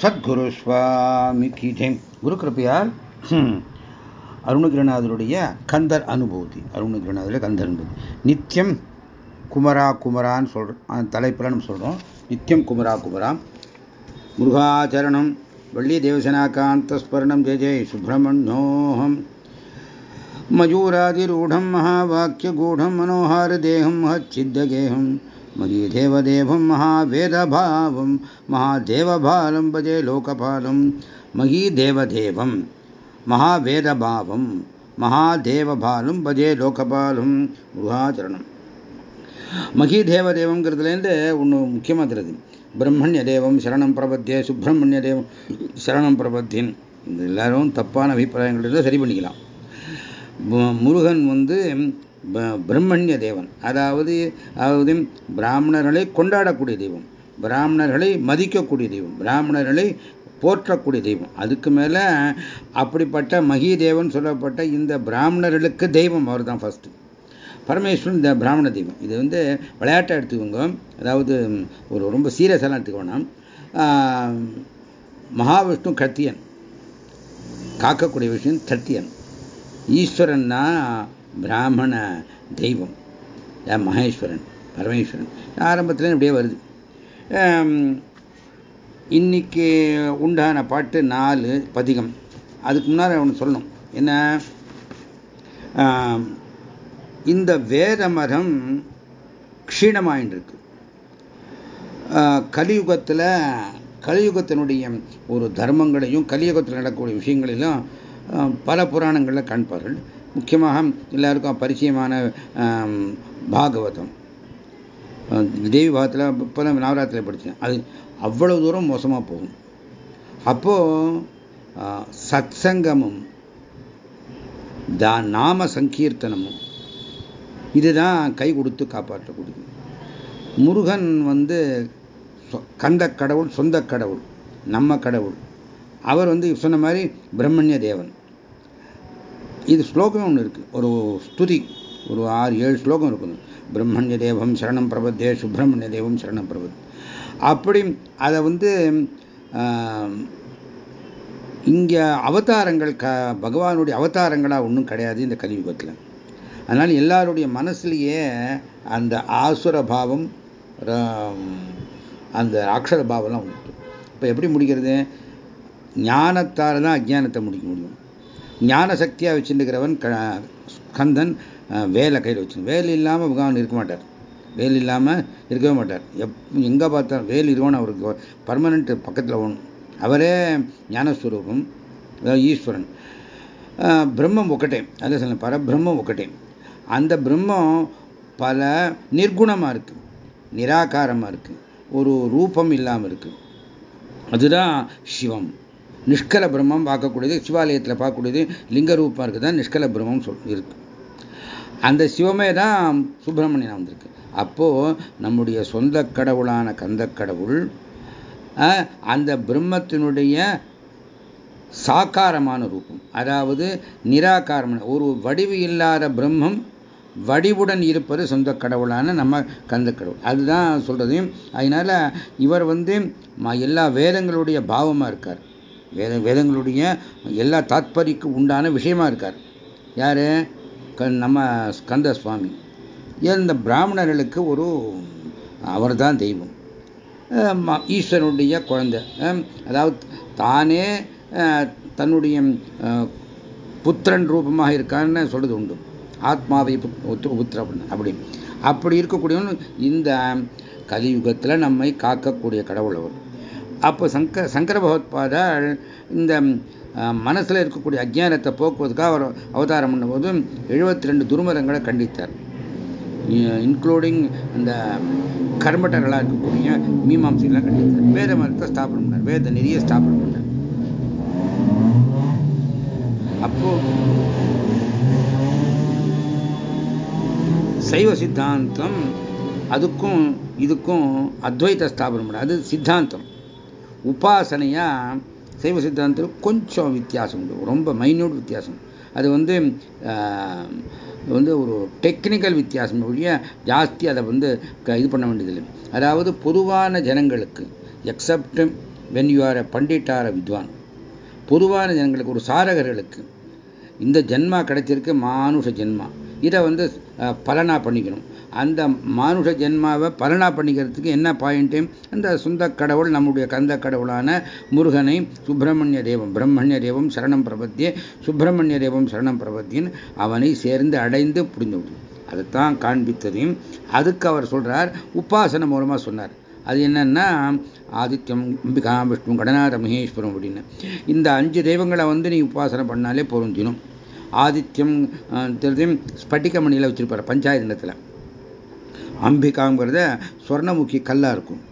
சத்குரு சுவாமிக்கு கீஜெயம் குரு கிருப்பையால் அருணகிரநாதருடைய கந்தர் அனுபூதி. அருணகிரநாதருடைய கந்தர் அனுபூதி. நித்தியம் குமரா குமரான்னு சொல்கிறோம் தலைப்பில் நம்ம சொல்கிறோம் நித்தியம் குமரா குமரா முருகாச்சரணம் வள்ளி தேவசனாகாந்தஸ்மரணம் ஜெய ஜெய் சுப்பிரமணோகம் मयूरादिरूढं महावाक्यगूढं मनोहारदेहं महच्चिद्दगेहं मयीदेवदेवं महावेदभावं महादेवभालं भजे लोकपालं महीदेवदेवं महावेदभावं மகாதேவபாலும் பஜே லோகபாலும் முருகாச்சரணம் மகிதேவதேவங்கிறதுலேருந்து ஒன்று முக்கியமாக தெரியுது பிரம்மண்ய தேவம் சரணம் பிரபத்திய சுப்பிரமணிய தேவம் சரணம் பிரபத்தின் இது எல்லாரும் தப்பான அபிப்பிராயங்கள் சரி பண்ணிக்கலாம் முருகன் வந்து பிரம்மண்ய தேவன். அதாவது அதாவது பிராமணர்களை கொண்டாடக்கூடிய தெய்வம். பிராமணர்களை மதிக்கக்கூடிய தெய்வம். பிராமணர்களை போற்றக்கூடிய தெய்வம். அதுக்கு மேலே அப்படிப்பட்ட மகிதேவன் சொல்லப்பட்ட இந்த பிராமணர்களுக்கு தெய்வம் அவர் தான் ஃபஸ்ட்டு பரமேஸ்வரன் இந்த பிராமண தெய்வம். இது வந்து விளையாட்டை எடுத்துக்கோங்க. அதாவது ஒரு ரொம்ப சீரியஸெல்லாம் எடுத்துக்க வேணாம். மகாவிஷ்ணு கத்தியன். காக்கக்கூடிய விஷயம் தத்தியன் ஈஸ்வரன்னா பிராமண தெய்வம். மகேஸ்வரன் பரமேஸ்வரன். ஆரம்பத்தில் இப்படியே வருது. இன்னைக்கு உண்டான பாட்டு நாலு பதிகம். அதுக்கு முன்னால் ஒன்று சொல்லணும். என்ன? இந்த வேத மதம் க்ஷீணமாயின்றிருக்கு. கலியுகத்தில் கலியுகத்தினுடைய ஒரு தர்மங்களையும் கலியுகத்தில் நடக்கக்கூடிய விஷயங்களிலும் பல புராணங்களில் காண்பார்கள். முக்கியமாக எல்லாருக்கும் பரிச்சயமான பாகவதம். தேவி பாகத்தில் இப்போ தான் நவராத்திரியில் படித்தேன் அது அவ்வளவு தூரம் மோசமாக போகும். அப்போது சத் சங்கமும் தா நாம சங்கீர்த்தனமும் இதுதான் கை கொடுத்து காப்பாற்றக்கூடியது முருகன் வந்து கந்த கடவுள் சொந்த கடவுள் நம்ம கடவுள். அவர் வந்து சொன்ன மாதிரி பிரம்மண்ய தேவன். இது ஸ்லோகம் ஒன்று இருக்குது ஒரு ஸ்துதி ஒரு ஆறு ஏழு ஸ்லோகம் இருக்குது பிரம்மண்ய தேவம் சரணம் பிரபத்தே சுப்பிரமணிய தேவம் சரணம் பிரபத். அப்படி அதை வந்து இங்கே அவதாரங்கள் க பகவானுடைய அவதாரங்களாக ஒன்றும் கிடையாது இந்த கலியுகத்தில் அதனால் எல்லாருடைய மனசுலேயே அந்த ஆசுர பாவம் அந்த அக்ஷர பாவம்லாம் உண்டு. இப்போ எப்படி முடிக்கிறது? ஞானத்தால் தான் அஜானத்தை முடிக்க முடியும். ஞான சக்தியாக வச்சுருக்கிறவன் கந்தன் வேலை கையில் வச்சு வேல் இல்லாமல் பகவான் இருக்க மாட்டார். வேல் இல்லாமல் இருக்கவே மாட்டார். எப் எங்கே பார்த்தாலும் வேல் இருக்கணும் அவருக்கு பர்மனண்ட் பக்கத்தில் ஒன்று அவரே ஞானஸ்வரூபம் ஈஸ்வரன். பிரம்மம் ஒக்கட்டே அதே சொல்ல பரபிரம்மம் ஒக்கட்டே. அந்த பிரம்மம் பல நிர்குணமாக இருக்குது நிராகாரமாக இருக்குது ஒரு ரூபம் இல்லாமல் இருக்குது அதுதான் சிவம். நிஷ்கல பிரம்மம் பார்க்கக்கூடியது சிவாலயத்தில் பார்க்கக்கூடியது லிங்க ரூபம் இருக்குது? தான் நிஷ்கல பிரம்மம் சொல் இருக்கு. அந்த சிவமே தான் சுப்பிரமணியன் வந்திருக்கு அப்போது நம்முடைய சொந்த கடவுளான கந்த கடவுள் அந்த பிரம்மத்தினுடைய சாக்காரமான ரூபம் அதாவது நிராகாரமான ஒரு வடிவு இல்லாத பிரம்மம் வடிவுடன் இருப்பது சொந்த கடவுளான நம்ம கந்த கடவுள். அதுதான் சொல்றது அதனால இவர் வந்து எல்லா வேதங்களுடைய பாவமாக இருக்கார். வேத வேதங்களுடைய எல்லா தாத்பரிக்கு உண்டான விஷயமா இருக்கார். யார்? நம்ம ஸ்கந்த சுவாமி இந்த பிராமணர்களுக்கு ஒரு அவர் தான் தெய்வம் ஈஸ்வரனுடைய குழந்தை. அதாவது தானே தன்னுடைய புத்திரன் ரூபமாக இருக்கான்னு சொல்றது உண்டு. ஆத்மாவை புத்திர அப்படி. அப்படி இருக்கக்கூடியவன் இந்த கலியுகத்தில் நம்மை காக்கக்கூடிய கடவுள் அவர். அப்போ சங்க சங்கர பகவத்பாதால் இந்த மனசில் இருக்கக்கூடிய அஜ்ஞானத்தை போக்குவதுக்காக அவர் அவதாரம் பண்ணும்போது எழுபத்தி ரெண்டு துருமதங்களை கண்டித்தார். இன்க்ளூடிங் அந்த கர்மட்டர்களாக இருக்கக்கூடிய மீமாம்சைகள்லாம் கண்டித்தார். வேத மதத்தை ஸ்தாபனம் பண்ணார். வேத நெறிய ஸ்தாபனம் பண்ணார். அப்போ சைவ சித்தாந்தம் அதுக்கும் இதுக்கும் அத்வைத ஸ்தாபனம் பண்ண அது சித்தாந்தம். உபாசனையா சைவ சித்தாந்தத்தில் கொஞ்சம் வித்தியாசம் உண்டு. ரொம்ப மைன்யூட் வித்தியாசம். அது வந்து வந்து ஒரு டெக்னிக்கல் வித்தியாசம் ஒழிய ஜாஸ்தி அதை வந்து இது பண்ண வேண்டியதில்லை. அதாவது பொதுவான ஜனங்களுக்கு எக்ஸப்ட் வென் யூ ஆர் பண்டிட்டார வித்வான் பொதுவான ஜனங்களுக்கு ஒரு சாரகர்களுக்கு இந்த ஜென்மா கிடைச்சிருக்கு மானுஷ ஜென்மா. இதை வந்து பலனாக பண்ணிக்கணும். அந்த மானுஷ ஜென்மாவை பலனா பண்ணிக்கிறதுக்கு என்ன பாயிண்ட்டு அந்த சொந்த கடவுள் நம்முடைய கந்த கடவுளான முருகனை சுப்பிரமணிய தேவம் பிரம்மண்ய தேவம் சரணம் பிரபத்தியே சுப்பிரமணிய தேவம் சரணம் பிரபத்தியின் அவனை சேர்ந்து அடைந்து புரிந்து விடும் அதைத்தான் காண்பித்ததையும் அதுக்கு அவர் சொல்றார் உபாசனை மூலமாக சொன்னார். அது என்னன்னா ஆதித்யம் அம்பிகா விஷ்ணு கடநாத மகேஸ்வரம் அப்படின்னு. இந்த அஞ்சு தெய்வங்களை வந்து நீ உபாசனை பண்ணாலே பொருந்தினும் ஆதித்யம் தெரியும் ஸ்பட்டிகமணியில் வச்சிருப்பார் பஞ்சாயத்து நிலத்தில். அம்பிகாங்கிறத ஸ்வர்ணமுகி கல்லாக இருக்கும்.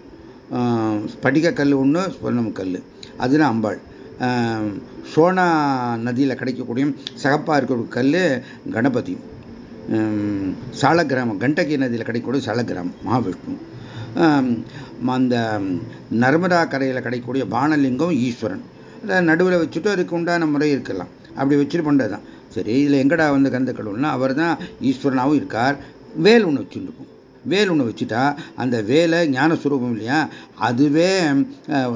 ஸ்படிக கல் ஒன்று ஸ்வர்ணமுக கல் அதுதான் அம்பாள். சோனா நதியில் கிடைக்கக்கூடிய சகப்பாக இருக்கக்கூடிய கல் கணபதி. சாலக்கிராமம் கண்டகி நதியில் கிடைக்கக்கூடிய சாலக்கிராமம் மகாவிஷ்ணு அந்த நர்மதா கரையில் கிடைக்கக்கூடிய பானலிங்கம் ஈஸ்வரன். அதை நடுவில் வச்சுட்டு அதுக்கு உண்டான முறை இருக்கலாம். அப்படி வச்சுட்டு பண்ணுறது தான் சரி இதில் எங்கடா வந்து கந்த கடவுள்னா அவர் தான் ஈஸ்வரனாகவும் இருக்கார். வேல் ஒன்று வச்சுருக்கும் வேல் ஒன்று வச்சுட்டா அந்த வேலை ஞானஸ்வரூபம் இல்லையா? அதுவே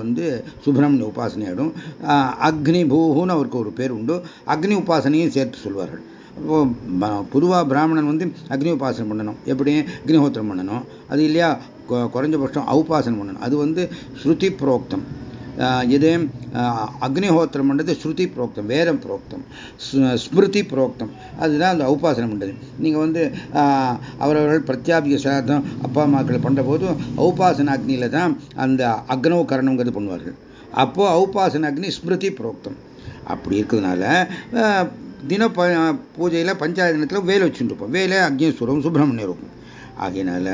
வந்து சுப்பிரமணிய உபாசனை ஆகிடும் அக்னி பூஹுன்னு அவருக்கு ஒரு பேர் உண்டு. அக்னி உபாசனையும் சேர்த்து சொல்வார்கள். பொதுவாக பிராமணன் வந்து அக்னி உபாசனை பண்ணணும். எப்படி? அக்னிஹோத்திரம் பண்ணணும். அது இல்லையா? குறைஞ்சபட்சம் அவுபாசனம் பண்ணணும். அது வந்து ஸ்ருதி புரோக்தம். இது அக்னிஹோத்திரம் பண்ணுறது ஸ்ருதி புரோக்தம் வேதம் புரோக்தம் ஸ்மிருதி புரோக்தம் அதுதான் அந்த உபாசனம் பண்ணுறது நீங்கள் வந்து அவரவர்கள் பிரத்யாபிக சாதம் அப்பா அம்மாக்களை பண்ணுற போது ஔபாசன அக்னியில் தான் அந்த அக்னோ கரணங்கிறது பண்ணுவார்கள் அப்போது ஔபாசன அக்னி ஸ்மிருதி புரோக்தம் அப்படி இருக்கிறதுனால தின ப பூஜையில் பஞ்சாயத்து தினத்தில் வேலை வச்சுட்டு இருப்போம் வேலை அக்னேஸ்வரம் சுப்பிரமணியம் இருக்கும் ஆகையினால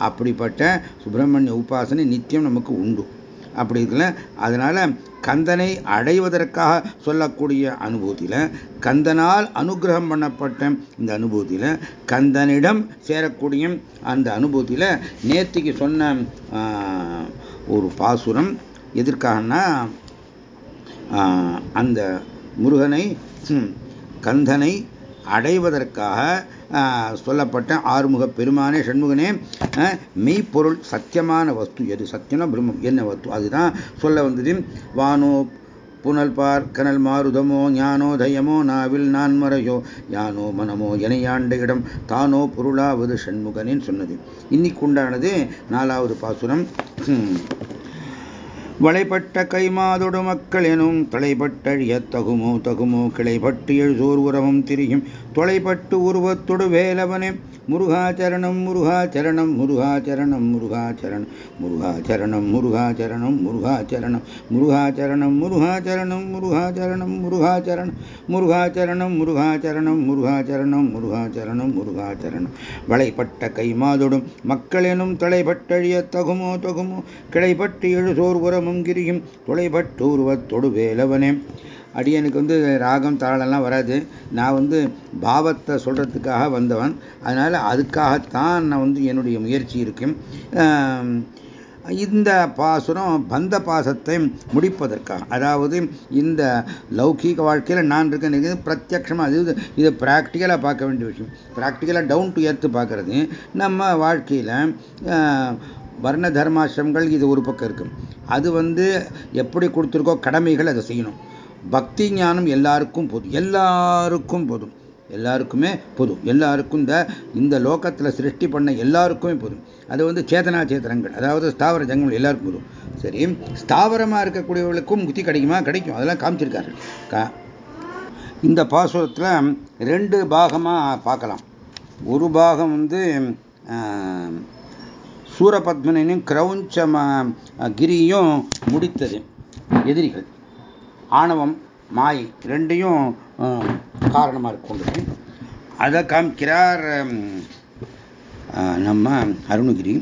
அப்படிப்பட்ட சுப்பிரமணிய உபாசனை நித்தியம் நமக்கு உண்டு அப்படி இருக்குல்ல? அதனால கந்தனை அடைவதற்காக சொல்லக்கூடிய அனுபூதியில் கந்தனால் அனுகிரகம் பண்ணப்பட்ட இந்த அனுபூதியில் கந்தனிடம் சேரக்கூடிய அந்த அனுபூதியில் நேத்திக்கு சொன்ன ஒரு பாசுரம் எதற்காகனா அந்த முருகனை கந்தனை அடைவதற்காக சொல்லப்பட்ட ஆறுமுக பெருமானே ஷண்முகனே மெய்ப்பொருள் சத்தியமான வஸ்து எது? சத்தியம்னா பிரம்மம். என்ன வஸ்து? அதுதான் சொல்ல வந்தது. வானோ புனல் பார் கனல் மாருதமோ ஞானோ தயமோ நாவில் நான்மறையோ யானோ மனமோ எனையாண்ட இடம் தானோ பொருளாவது ஷண்முகனேன்னு சொன்னது. இன்னைக்கு உண்டானது நாலாவது பாசுரம். வளைப்பட்ட கைமாதொடு மக்கள் எனும் தலைப்பட்டழிய தகுமோ தகுமோ கிளைப்பட்டு எழுசோர் உறவும் திரியும். தொலைப்பட்டு உருவத்தொடு வேலவனே முருகாச்சரணம் முருகாச்சரணம் முருகாச்சரணம் முருகாச்சரணம் முருகாச்சரணம் முருகாச்சரணம் முருகாச்சரணம் முருகாச்சரணம் முருகாச்சரணம் முருகாச்சரணம் முருகாச்சரணம் முருகாச்சரணம் முருகாச்சரணம் முருகாச்சரணம் முருகாச்சரணம் முருகாச்சரணம் வளைப்பட்ட கைமாதொடும் மக்களெனும் தலைப்பட்டழிய தகுமோ தகுமோ கிளைப்பட்டு எழுசோர் உரமும் கிரியும் தொலைப்பட்டு உருவத்தொடு வேலவனே அடியனுக்கு வந்து ராகம் தாளெல்லாம் வராது. நான் வந்து பாவத்தை சொல்கிறதுக்காக வந்தவன். அதனால் அதுக்காகத்தான் நான் வந்து என்னுடைய முயற்சி இருக்கும். இந்த பாசுரம் பந்த பாசத்தை முடிப்பதற்காக. அதாவது இந்த லௌகீக வாழ்க்கையில் நான் இருக்கேன் பிரத்யட்சமாக அது இது ப்ராக்டிக்கலாக பார்க்க வேண்டிய விஷயம். ப்ராக்டிக்கலாக டவுன் டு எர்த்து பார்க்கறது. நம்ம வாழ்க்கையில் வர்ண தர்மாசிரமங்கள் இது ஒரு பக்கம் இருக்கும். அது வந்து எப்படி கொடுத்துருக்கோ கடமைகள் அதை செய்யணும். பக்தி ஞானம் எல்லாருக்கும் போதும். எல்லாருக்கும் போதும். எல்லாருக்குமே போதும். எல்லாருக்கும் இந்த இந்த லோகத்தில் சிருஷ்டி பண்ண எல்லாருக்குமே போதும். அது வந்து சேதனா சேதனங்கள் அதாவது ஸ்தாவர ஜங்கங்கள் எல்லாருக்கும் போதும். சரி ஸ்தாவரமாக இருக்கக்கூடியவர்களுக்கும் முக்தி கிடைக்குமா? கிடைக்கும். அதெல்லாம் காமிச்சிருக்காரு. இந்த பாசுரத்தில் ரெண்டு பாகமாக பார்க்கலாம். ஒரு பாகம் வந்து சூரபத்மனையும் கிரௌஞ்ச கிரியும் முடித்தது. எதிரிகள். ஆணவம் மாயை ரெண்டையும் காரணமாக கொண்டது அதை காமிக்கிறார் நம்ம அருணகிரி.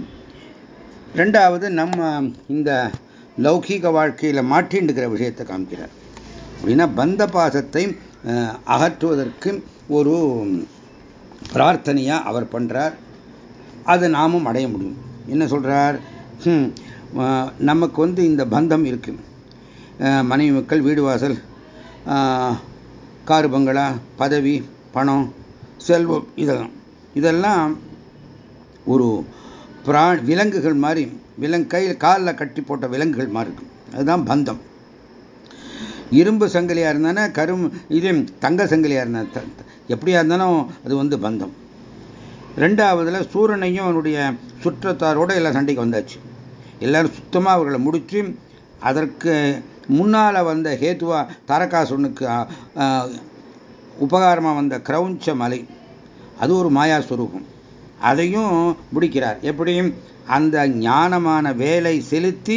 ரெண்டாவது நம்ம இந்த லௌகீக வாழ்க்கையில் மாற்றின்னுக்கிற விஷயத்தை காமிக்கிறார். அப்படின்னா பந்த பாசத்தை அகற்றுவதற்கு ஒரு பிரார்த்தனையாக அவர் பண்ணுறார் அதை நாமும் அடைய முடியும். என்ன சொல்கிறார் நமக்கு வந்து இந்த பந்தம் இருக்குது மனைவி மக்கள் வீடு வாசல் காரு பங்களா பதவி பணம் செல்வம் இதெல்லாம். இதெல்லாம் ஒரு பிரா விலங்குகள் மாதிரி விலங்கு கையில் காலில் கட்டி போட்ட விலங்குகள் மாதிரி இருக்கும். அதுதான் பந்தம். இரும்பு சங்கிலியாக இருந்தானே கரும் இது தங்க சங்கிலியாக இருந்தா எப்படியா இருந்தாலும் அது வந்து பந்தம். ரெண்டாவதுல சூரனையும் அவனுடைய சுற்றத்தாரோட எல்லாம் சண்டைக்கு வந்தாச்சு. எல்லாரும் சுத்தமாக அவர்களை முடித்து அதற்கு முன்னால் வந்த ஹேத்துவா தாரகாசுரனுக்கு உபகாரமாக வந்த கிரௌஞ்ச மலை அது ஒரு மாயாஸ்வரூபம் அதையும் பிடிக்கிறார் எப்படியும் அந்த ஞானமான வேலை செலுத்தி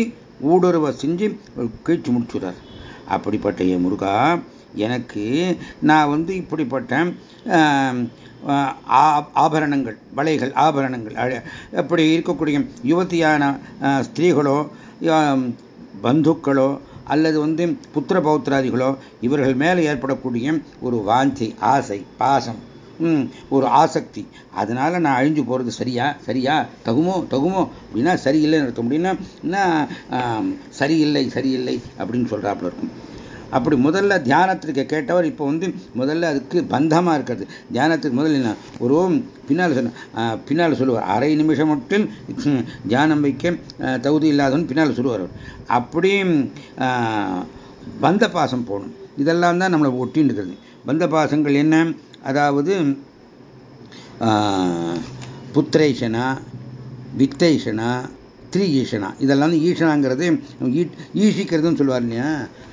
ஊடுருவ செஞ்சு கீழ்ச்சி முடிச்சுடுறார். அப்படிப்பட்ட என் முருகா எனக்கு நான் வந்து இப்படிப்பட்ட ஆபரணங்கள் வலைகள் ஆபரணங்கள் அப்படி இருக்கக்கூடிய யுவதியான ஸ்திரீகளோ பந்துக்களோ அல்லது வந்து புத்திர பௌத்திராதிகளோ இவர்கள் மேலே ஏற்படக்கூடிய ஒரு வாஞ்சை ஆசை பாசம் ஒரு ஆசக்தி. அதனால நான் அழிஞ்சு போகிறது சரியா? சரியா? தகுமோ? தகுமோ? அப்படின்னா சரியில்லைன்னு இருக்க முடியும்னா சரியில்லை சரியில்லை அப்படின்னு சொல்கிறாப்புல இருக்கும். அப்படி முதல்ல தியானத்திற்கு கேட்டவர் இப்போ வந்து முதல்ல அதுக்கு பந்தமாக இருக்கிறது. தியானத்துக்கு முதல்ல என்ன? ஒரு பின்னால் சொன்ன பின்னால் சொல்லுவார். அரை நிமிஷம் மட்டும் தியானம் வைக்க தகுதி இல்லாதவன் பின்னால் சொல்லுவார் அப்படி பந்த பாசம் போகணும். இதெல்லாம் தான் நம்மளை ஒட்டின்னு இருக்கிறது பந்த பாசங்கள் என்ன? அதாவது புத்திரேஷனா வித்தேஷனா த்ரீ ஈஷனா இதெல்லாம் ஈஷனாங்கிறது ஈஷிக்கிறதுன்னு சொல்லுவார் இல்லையா?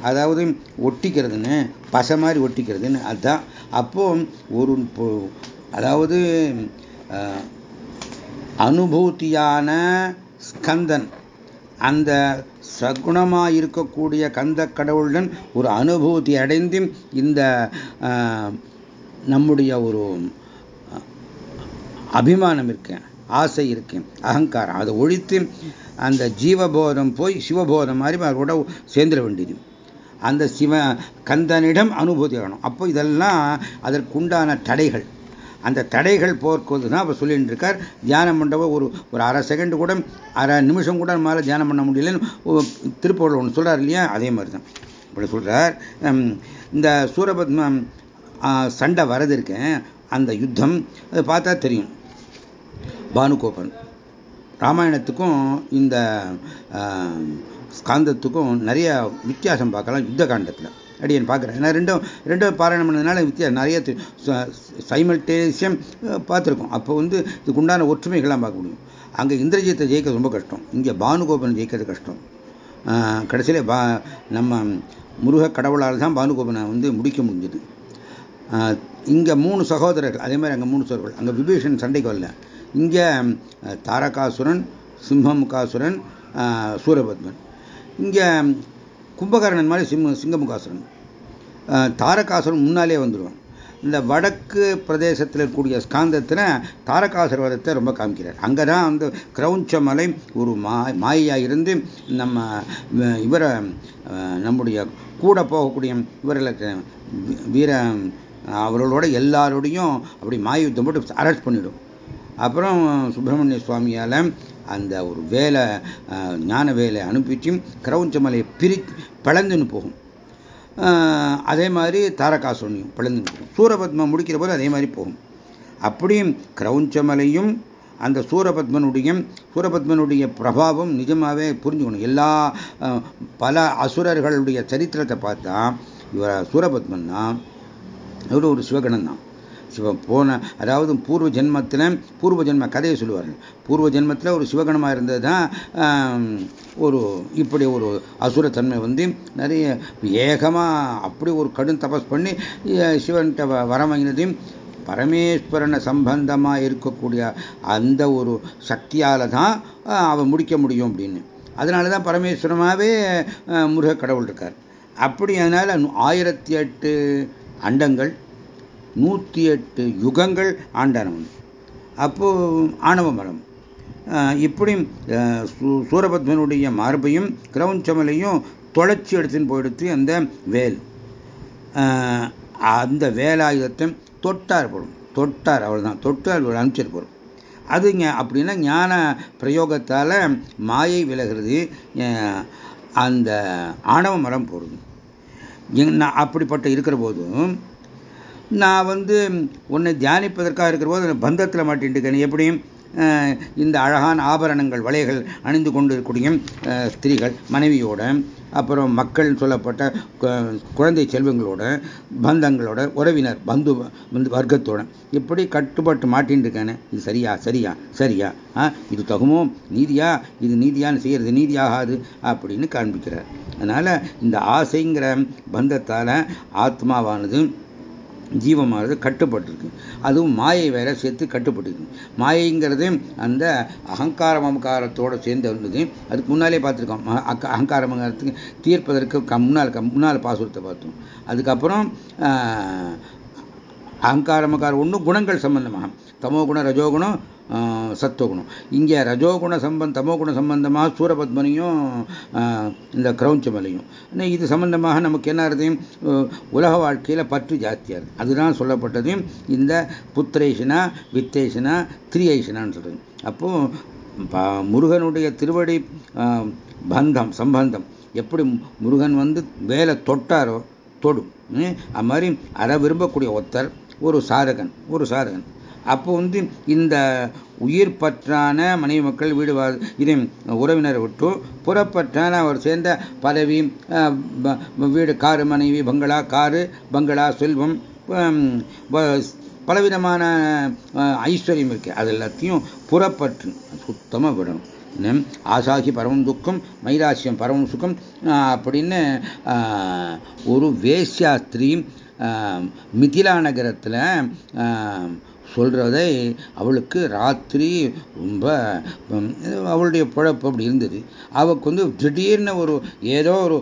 அதாவது ஒட்டிக்கிறதுன்னு பசை மாதிரி ஒட்டிக்கிறதுன்னு. அதுதான் அப்போ ஒரு அதாவது அனுபூதியான ஸ்கந்தன். அந்த சகுணமாக இருக்கக்கூடிய கந்த கடவுளுடன் ஒரு அனுபூதி அடைந்து இந்த நம்முடைய ஒரு அபிமானம் இருக்கேன் ஆசை இருக்கேன் அகங்காரம். அதை ஒழித்து அந்த ஜீவபோதம் போய் சிவபோதம் மாதிரி அவரோட சேர்ந்துட வேண்டியது. அந்த சிவ கந்தனிடம் அனுபூதி ஆகணும் அப்போ இதெல்லாம் அதற்குண்டான தடைகள். அந்த தடைகள் போக்குவது தான் அவர் சொல்லிட்டு இருக்கார் தியானம் பண்ணுறவ ஒரு ஒரு அரை செகண்ட் கூட அரை நிமிஷம் கூட மேலே தியானம் பண்ண முடியலன்னு திருப்பூரில் ஒன்று சொல்கிறார் இல்லையா? அதே மாதிரி தான் இப்படி சொல்கிறார் இந்த சூரபத்ம சண்டை வரது இருக்கேன் அந்த யுத்தம் அதை பார்த்தா தெரியும். பானுகோபன். ராமாயணத்துக்கும் இந்த ஸ்காந்தத்துக்கும் நிறைய வித்தியாசம் பார்க்கலாம். யுத்த காண்டத்தில் அப்படின்னு பார்க்குறேன். ஏன்னா ரெண்டும் ரெண்டும் பாராயணம் பண்ணதுனால வித்தியாசம். நிறைய சைமல்டேசியம் பார்த்துருக்கோம். அப்போ வந்து இதுக்கு உண்டான ஒற்றுமைகள்லாம் பார்க்க முடியும். அங்கே இந்திரஜித்தை ஜெயிக்கிறது ரொம்ப கஷ்டம். இங்கே பானுகோபன் ஜெயிக்கிறது கஷ்டம். கடைசியில் பா நம்ம முருக கடவுளால் தான் பானுகோபனை வந்து முடிக்க முடிஞ்சது. இங்கே மூணு சகோதரர்கள் அதே மாதிரி அங்கே மூணு சோழர்கள் அங்கே விபீஷன் சண்டைக்கு வரல. இங்கே தாரகாசுரன் சிம்மமுகாசுரன் சூரபத்மன். இங்கே கும்பகரணன் மாதிரி சிம்ம சிங்கமுகாசுரன். தாரகாசுரன் முன்னாலே வந்துடுவான் இந்த வடக்கு பிரதேசத்தில் இருக்கக்கூடிய ஸ்காந்தத்தில் தாரகாசுரவதத்தை ரொம்ப காமிக்கிறார். அங்கே தான் வந்து கிரௌஞ்ச மலை ஒரு மா மாயாக இருந்து நம்ம இவரை நம்முடைய கூட போகக்கூடிய இவர்களுக்கு வீர அவர்களோட எல்லாரோடையும் அப்படி மாயுத்தம் போட்டு அரெஸ்ட் பண்ணிவிடும் அப்புறம் சுப்பிரமணிய சுவாமியால் அந்த ஒரு வேலை ஞான வேலை அனுப்பிச்சும் கிரௌஞ்ச மலையை பிரி பிளந்துன்னு போகும். அதே மாதிரி தாரகாசுரனையும் பிளந்துன்னு போகும். சூரபத்மம் முடிக்கிற போது அதே மாதிரி போகும். அப்படியும் கிரௌஞ்சமலையும் அந்த சூரபத்மனுடைய சூரபத்மனுடைய பிரபாவம் நிஜமாகவே புரிஞ்சுக்கணும். எல்லா பல அசுரர்களுடைய சரித்திரத்தை பார்த்தா இவர் சூரபத்மன்னா இவர் ஒரு சிவகணன் தான் போன அதாவது பூர்வ ஜென்மத்தில் பூர்வ ஜென்ம கதையை சொல்லுவார்கள். பூர்வ ஜென்மத்தில் ஒரு சிவகணமாக இருந்தது தான் ஒரு இப்படி ஒரு அசுரத்தன்மை வந்து நிறைய ஏகமாக அப்படி ஒரு கடும் தபஸ் பண்ணி சிவன்கிட்ட வரம் வாங்கினதையும் பரமேஸ்வரனை சம்பந்தமாக இருக்கக்கூடிய அந்த ஒரு சக்தியால் தான் அவன் முடிக்க முடியும் அப்படின்னு. அதனால தான் பரமேஸ்வரமாகவே முருக கடவுள் இருக்கார். அப்படி அதனால் ஆயிரத்தி எட்டு அண்டங்கள் நூற்றி எட்டு யுகங்கள் ஆண்டனவன் அப்போ ஆணவ மரம் இப்படி சூரபத்மனுடைய மார்பையும் கிரௌஞ்சமலையும் தொலைச்சி எடுத்துன்னு போயிடுத்து அந்த வேல். அந்த வேலாயுதத்தை தொட்டார் போடும் தொட்டார் அவள் தான் தொட்டார் அனுப்பிச்சிட்டு போகிறோம் அதுங்க அப்படின்னா ஞான பிரயோகத்தால் மாயை விலகிறது அந்த ஆணவ மரம் போடுது அப்படிப்பட்ட இருக்கிற போதும் நான் வந்து உன்னை தியானிப்பதற்காக இருக்கிற போது பந்தத்தில் மாட்டின்ட்டுக்கேன் எப்படியும் இந்த அழகான ஆபரணங்கள் வளைகள் அணிந்து கொண்டு இருக்கக்கூடிய ஸ்திரீகள் மனைவியோட அப்புறம் மக்கள் சொல்லப்பட்ட குழந்தை செல்வங்களோட பந்தங்களோட உறவினர் பந்து வந்து வர்க்கத்தோட இப்படி கட்டுப்பட்டு மாட்டின்னு இருக்கானே இது சரியா சரியா சரியா? இது தகுமோ? நீதியா? இது நீதியான்னு செய்யறது நீதியாகாது அப்படின்னு காண்பிக்கிறார். அதனால இந்த ஆசைங்கிற பந்தத்தால் ஆத்மாவானது ஜீவமானது கட்டுப்பட்டிருக்கு. அதுவும் மாயை வேற சேர்த்து கட்டுப்பட்டிருக்கு. மாயைங்கிறது அந்த அகங்கார மமகாரத்தோடு சேர்ந்து வந்தது. அதுக்கு முன்னாலே பார்த்துருக்கோம். அகங்கார மகாரத்துக்கு தீர்ப்பதற்கு முன்னால் முன்னால் பாசுரத்தை பார்த்தோம். அதுக்கப்புறம் அகங்கார மகாரம் ஒன்று குணங்கள் சம்பந்தமாக தமோ குணம் ரஜோகுணம் சத்துவகுணம். இங்கே ரஜோகுண சம்பந்த தமோகுண சம்பந்தமாக சூரபத்மனையும் இந்த கிரௌஞ்சமலையும். இது சம்பந்தமாக நமக்கு என்ன இருது உலக வாழ்க்கையில் பற்று ஜாஸ்தியாக இருக்குது அதுதான் சொல்லப்பட்டது. இந்த புத்திரேஷனா வித்தேஷனா திரியேஷனான்னு சொல்கிறது அப்போது முருகனுடைய திருவடி பந்தம் சம்பந்தம். எப்படி முருகன் வந்து வேலை தொட்டாரோ தொடும். அது மாதிரி அற விரும்பக்கூடிய ஒருத்தர் ஒரு சாதகன் ஒரு சாதகன் அப்போ வந்து இந்த உயிர் பற்றான மனைவி மக்கள் வீடு இதை உறவினர் விட்டு புறப்பற்றான அவர் சேர்ந்த பதவி வீடு காரு மனைவி பங்களா காரு பங்களா செல்வம் பலவிதமான ஐஸ்வர்யம் இருக்கு. அது எல்லாத்தையும் புறப்பற்று சுத்தமாக விடணும். ஆசாகி பரமம் துக்கம் மைராசியம் பரமம் சுகம் அப்படின்னு ஒரு வேஷ்யாஸ்திரி மிதிலா நகரத்தில் சொல்கிறதை அவளுக்கு ராத்திரி ரொம்ப அவளுடைய பழப்பு அப்படி இருந்தது. அவளுக்கு வந்து திடீர்னு ஒரு ஏதோ ஒரு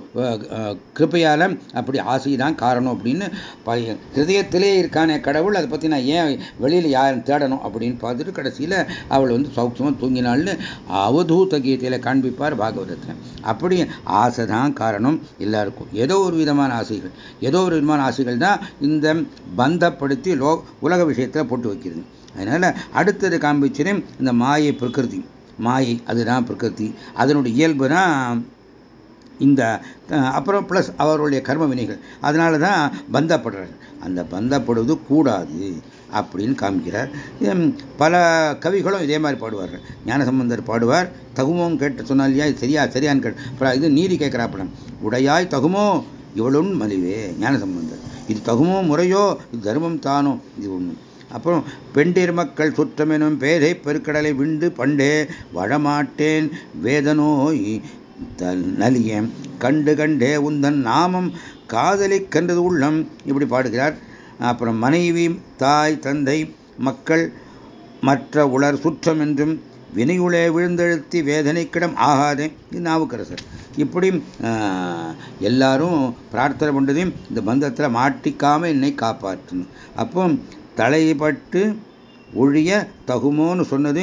கிருப்பையால் அப்படி ஆசை தான் காரணம் அப்படின்னு ஹிருதயத்திலே இருக்கானே கடவுள் அதை பற்றி நான் ஏன் வெளியில் யாரும் தேடணும் அப்படின்னு பார்த்துட்டு கடைசியில் அவள் வந்து சௌக்கியமாக தூங்கினாள்னு அவதூத கீதையில் காண்பிப்பார் பாகவதத்தில். அப்படி ஆசை தான் காரணம் எல்லாருக்கும். ஏதோ ஒரு விதமான ஆசைகள். ஏதோ ஒரு விதமான ஆசைகள் தான் இந்த பந்தப்படுத்தி லோ உலக விஷயத்தில் போட்டு வைக்கிறது. அதனால் அடுத்தது காண்பிச்சது இந்த மாயை பிரகிருதி. மாயை அதுதான் பிரகிருதி. அதனுடைய இயல்பு தான் இந்த அப்புறம் ப்ளஸ் அவருடைய கர்ம வினைகள். அதனால தான் பந்தப்படுறாரு. அந்த பந்தப்படுவது கூடாது அப்படின்னு காமிக்கிறார். பல கவிகளும் இதே மாதிரி பாடுவார்கள். ஞானசம்பந்தர் பாடுவார். தகுமோன்னு கேட்டு சொன்னா இல்லையா? இது சரியா சரியான்னு கேட்டு. இது நீதி கேட்கிறாப்படம் உடையாய் தகுமோ இவளும் மலிவே. ஞானசம்பந்தர். இது தகுமோ முறையோ இது தர்மம் தானோ? இது ஒன்று அப்புறம் பெண்டிர் மக்கள் சுத்தமெனும் பேதை பெருக்கடலை விண்டு பண்டே வழமாட்டேன் வேதனோய் நலிய. கண்டு கண்டே உந்தன் நாமம் காதலி கண்டது உள்ளம். இப்படி பாடுகிறார். அப்புறம் மனைவி தாய் தந்தை மக்கள் மற்ற உலர் சுற்றம் என்றும் வினையுளே விழுந்தெழுத்தி வேதனைக்கிடம் ஆகாதே. இது நாவுக்கரசர். இப்படி எல்லாரும் பிரார்த்தனை பண்ணதையும் இந்த பந்தத்தில் மாட்டிக்காமல் என்னை காப்பாற்றணும். அப்போ தலைப்பட்டு ஒழிய தகுமோன்னு சொன்னது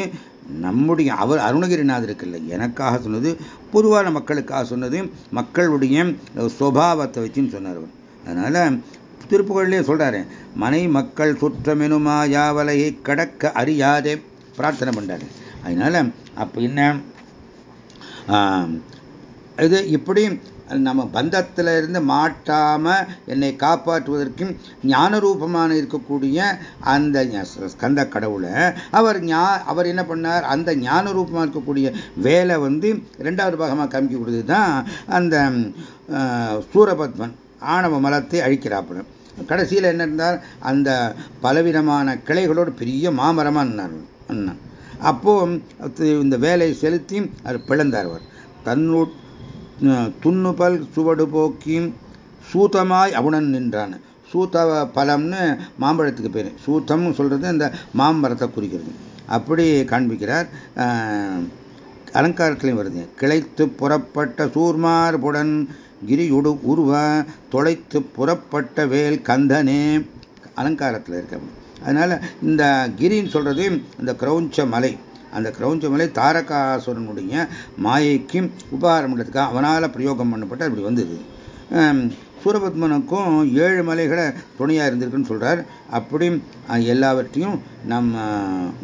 நம்முடைய அவர் அருணகிரிநாதருக்கு இல்லை எனக்காக சொன்னது பொதுவான மக்களுக்காக சொன்னது மக்களுடைய சுவாவத்தை வச்சுன்னு சொன்னார் அவர். அதனால் திருப்புகள்லேயே சொல்கிறாரு மனை மக்கள் சுற்றமெனுமா யாவலையை கடக்க அறியாதே? பிரார்த்தனை பண்ணுறாரு அதனால் அப்போ என்ன? இது இப்படி நம்ம பந்தத்தில் இருந்து மாட்டாமல் என்னை காப்பாற்றுவதற்கும் ஞானரூபமான இருக்கக்கூடிய அந்த ஸ்கந்த கடவுளை அவர் ஞா அவர் என்ன பண்ணார்? அந்த ஞானரூபமாக இருக்கக்கூடிய வேலை வந்து ரெண்டாவது பாகமாக காமிக்க கொடுத்து தான் அந்த சூரபத்மன் ஆணவ மலத்தை அழிக்கிறாப்புல. கடைசியில் என்ன இருந்தார்? அந்த பலவிதமான கிளைகளோடு பெரிய மாமரமாக இருந்தார் அப்போ இந்த வேலையை செலுத்தி அவர் பிளந்தார் அவர். தன்னு துண்ணுபல் சுவடு போக்கி சூத்தமாய் அவுணன் நின்றான். சூத்த பலம்னு மாம்பழத்துக்கு பேர். சூத்தம் சொல்றது இந்த மாம்பரத்தை குறிக்கிறது. அப்படி காண்பிக்கிறார். அலங்காரத்திலையும் வருது. கிளைத்து புறப்பட்ட சூர்மார்புடன் கிரியுடு உருவ தொலைத்து புறப்பட்ட வேல் கந்தனே. அலங்காரத்தில் இருக்க அதனால் இந்த கிரின்னு சொல்கிறது இந்த கிரௌஞ்ச மலை. அந்த கிரௌஞ்சமலை தாரகாசுரனுடைய மாயைக்கு உபகாரம் பண்ணுறதுக்காக அவனால் பிரயோகம் பண்ணப்பட்டு அப்படி வந்தது. சூரபத்மனுக்கும் ஏழு மலைகளை துணையாக இருந்திருக்குன்னு சொல்கிறார் அப்படி எல்லாவற்றையும் நம்ம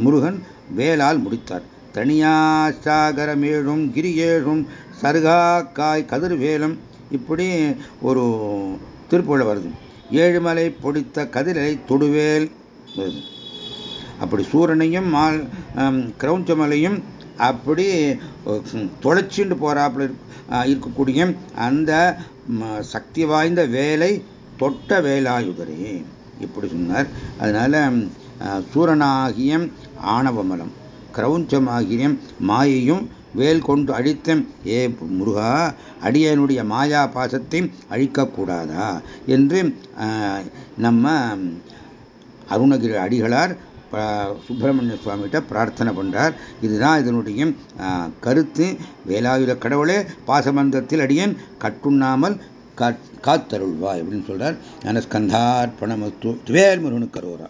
முருகன் வேலால் முடித்தார். தனியாசாகரமேழும் கிரியேழும் சருகாக்காய் கதிர்வேலம் இப்படி ஒரு திருப்புழ வருது. ஏழுமலை பொடித்த கதிரை தொடுவேல் அப்படி சூரனையும் மால் கிரௌஞ்சமலையும் அப்படி தொலைச்சிண்டு போறாப்புல இருக்கக்கூடிய அந்த சக்தி வாய்ந்த வேலை தொட்ட வேலாயுதரே. இப்படி சொன்னார். அதனால சூரனாகிய ஆணவமலம் கிரௌஞ்சமாகிய மாயையும் வேல் கொண்டு அழித்த ஏ முருகா அடியனுடைய மாயா பாசத்தை அழிக்கக்கூடாதா என்று நம்ம அருணகிரி அடிகளார் சுப்பிரமணிய சுவாமிகிட்ட பிரார்த்தனை பண்றார். இதுதான் இதனுடைய கருத்து. வேலாயுத கடவுளே பாசமந்தத்தில் அடியன் கட்டுண்ணாமல் காத்தருள்வா அப்படின்னு சொல்றார். ஞானஸ்கந்தார்ப்பணமஸ்து வேல் முருகனுக்கு கரோரா.